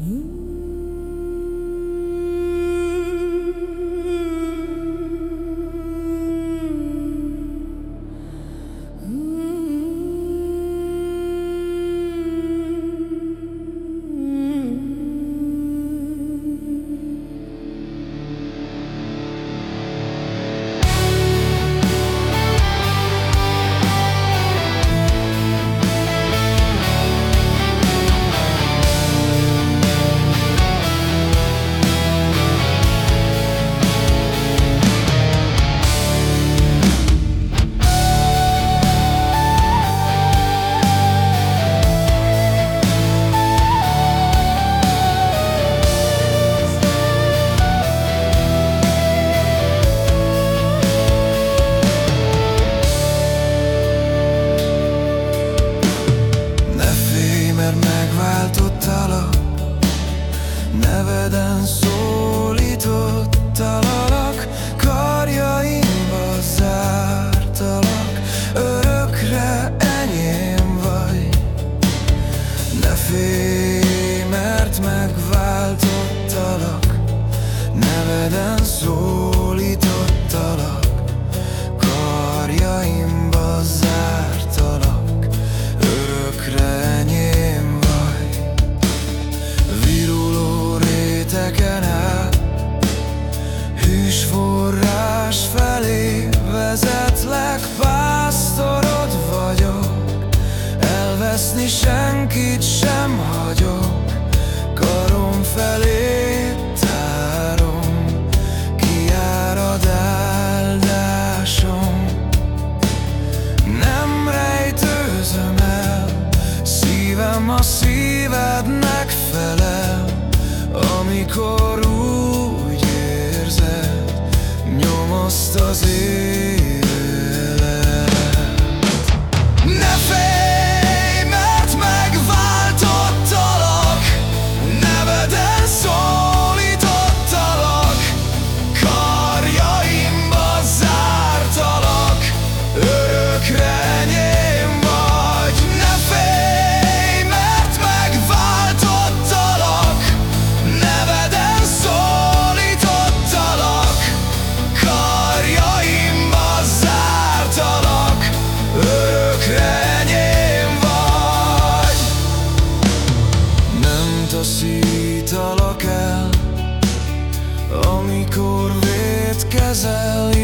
Mm. Ne félj, mert megváltottalak Neveden szólítottalak Elveszni senkit sem hagyok Karom felé tárom Kiárad áldásom. Nem rejtőzöm el Szívem a szívednek felel Amikor úgy érzed Nyomaszt az élet Amikor vétkezel